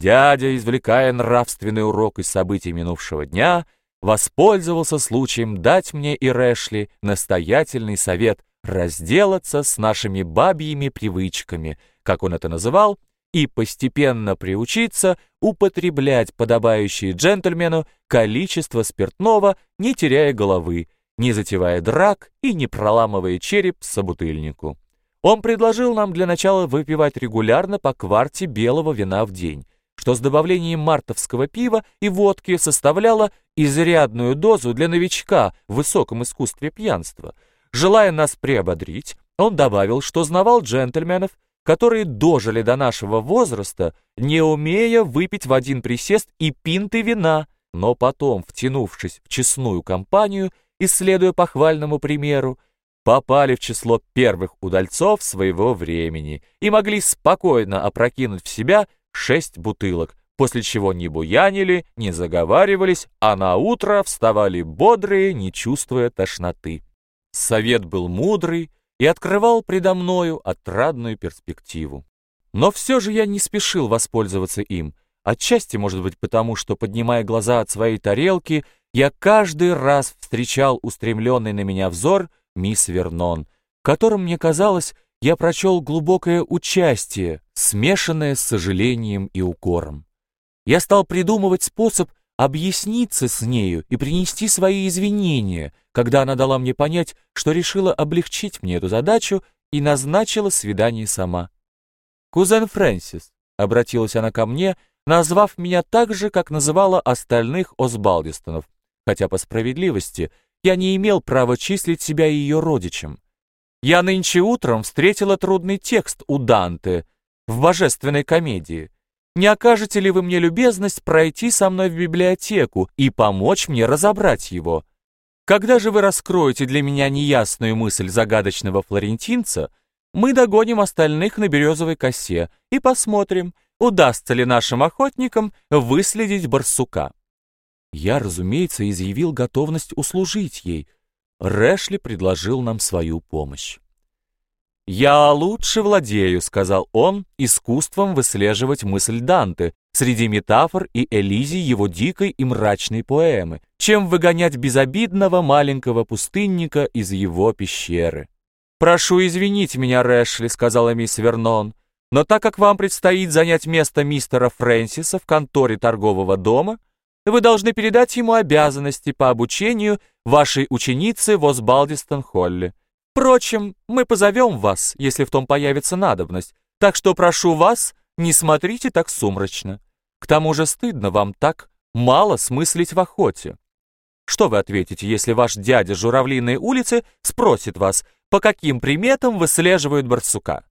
Дядя, извлекая нравственный урок из событий минувшего дня, воспользовался случаем дать мне и Рэшли настоятельный совет разделаться с нашими бабьими привычками, как он это называл, и постепенно приучиться употреблять подобающее джентльмену количество спиртного, не теряя головы, не затевая драк и не проламывая череп собутыльнику. Он предложил нам для начала выпивать регулярно по кварте белого вина в день, что с добавлением мартовского пива и водки составляло изрядную дозу для новичка в высоком искусстве пьянства. Желая нас приободрить, он добавил, что знавал джентльменов, которые дожили до нашего возраста, не умея выпить в один присест и пинты вина, но потом, втянувшись в честную компанию и следуя похвальному примеру, попали в число первых удальцов своего времени и могли спокойно опрокинуть в себя шесть бутылок, после чего не буянили, не заговаривались, а на утро вставали бодрые, не чувствуя тошноты. Совет был мудрый и открывал предо мною отрадную перспективу. Но все же я не спешил воспользоваться им, отчасти, может быть, потому, что, поднимая глаза от своей тарелки, я каждый раз встречал устремленный на меня взор мисс Вернон, в котором, мне казалось, я прочел глубокое участие, смешанное с сожалением и укором. Я стал придумывать способ объясниться с нею и принести свои извинения, когда она дала мне понять, что решила облегчить мне эту задачу и назначила свидание сама. «Кузен Фрэнсис», — обратилась она ко мне, назвав меня так же, как называла остальных Осбалдистонов, хотя по справедливости я не имел права числить себя ее родичем. Я нынче утром встретила трудный текст у Данте в «Божественной комедии». Не окажете ли вы мне любезность пройти со мной в библиотеку и помочь мне разобрать его? Когда же вы раскроете для меня неясную мысль загадочного флорентинца, мы догоним остальных на березовой косе и посмотрим, удастся ли нашим охотникам выследить барсука. Я, разумеется, изъявил готовность услужить ей. Рэшли предложил нам свою помощь. «Я лучше владею», — сказал он, — «искусством выслеживать мысль Данте среди метафор и элизий его дикой и мрачной поэмы, чем выгонять безобидного маленького пустынника из его пещеры». «Прошу извинить меня, Рэшли», — сказала мисс Вернон, «но так как вам предстоит занять место мистера Фрэнсиса в конторе торгового дома, вы должны передать ему обязанности по обучению вашей ученицы в Осбалдистон-Холле. Впрочем, мы позовем вас, если в том появится надобность, так что прошу вас, не смотрите так сумрачно. К тому же стыдно вам так мало смыслить в охоте. Что вы ответите, если ваш дядя Журавлиной улицы спросит вас, по каким приметам выслеживают барсука?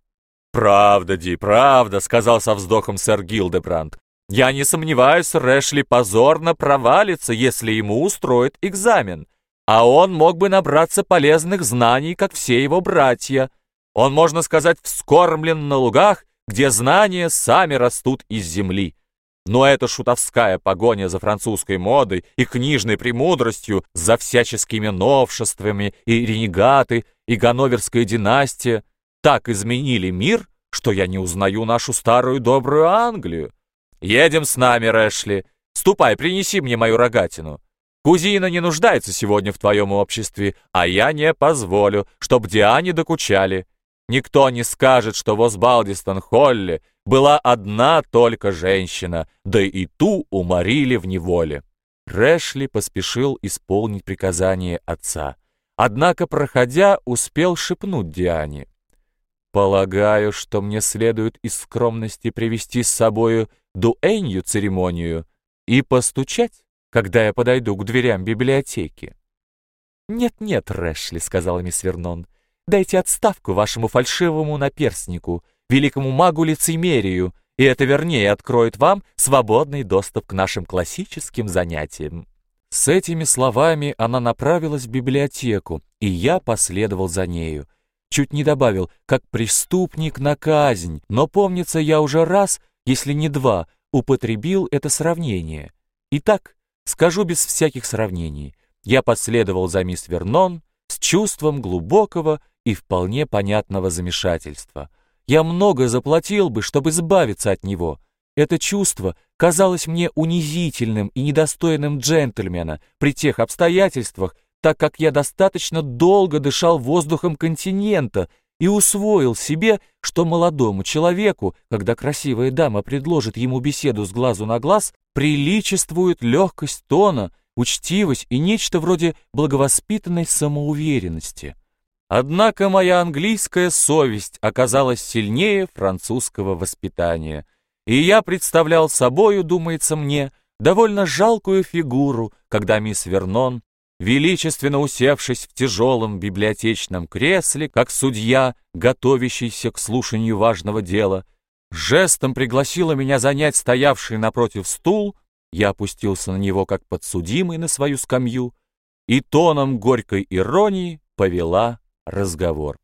«Правда, Ди, правда», — сказал со вздохом сэр Гилдебранд. «Я не сомневаюсь, Рэшли позорно провалится, если ему устроят экзамен а он мог бы набраться полезных знаний, как все его братья. Он, можно сказать, вскормлен на лугах, где знания сами растут из земли. Но эта шутовская погоня за французской модой и книжной премудростью, за всяческими новшествами и ренегаты, и ганноверская династия так изменили мир, что я не узнаю нашу старую добрую Англию. Едем с нами, Рэшли. Ступай, принеси мне мою рогатину. Кузина не нуждается сегодня в твоем обществе, а я не позволю, чтоб Диане докучали. Никто не скажет, что в Осбалдистон-Холле была одна только женщина, да и ту уморили в неволе. Рэшли поспешил исполнить приказание отца. Однако, проходя, успел шепнуть Диане. «Полагаю, что мне следует из скромности привести с собою дуэнью церемонию и постучать?» когда я подойду к дверям библиотеки. «Нет-нет, Рэшли», — сказала мисс Вернон, — «дайте отставку вашему фальшивому наперстнику, великому магу лицемерию, и это вернее откроет вам свободный доступ к нашим классическим занятиям». С этими словами она направилась в библиотеку, и я последовал за нею. Чуть не добавил, как преступник на казнь, но, помнится, я уже раз, если не два, употребил это сравнение. Итак, Скажу без всяких сравнений. Я последовал за мисс Вернон с чувством глубокого и вполне понятного замешательства. Я много заплатил бы, чтобы избавиться от него. Это чувство казалось мне унизительным и недостойным джентльмена при тех обстоятельствах, так как я достаточно долго дышал воздухом континента и усвоил себе, что молодому человеку, когда красивая дама предложит ему беседу с глазу на глаз, приличествует легкость тона, учтивость и нечто вроде благовоспитанной самоуверенности. Однако моя английская совесть оказалась сильнее французского воспитания, и я представлял собою, думается мне, довольно жалкую фигуру, когда мисс Вернон величественно усевшись в тяжелом библиотечном кресле, как судья, готовящийся к слушанию важного дела, жестом пригласила меня занять стоявший напротив стул, я опустился на него как подсудимый на свою скамью и тоном горькой иронии повела разговор.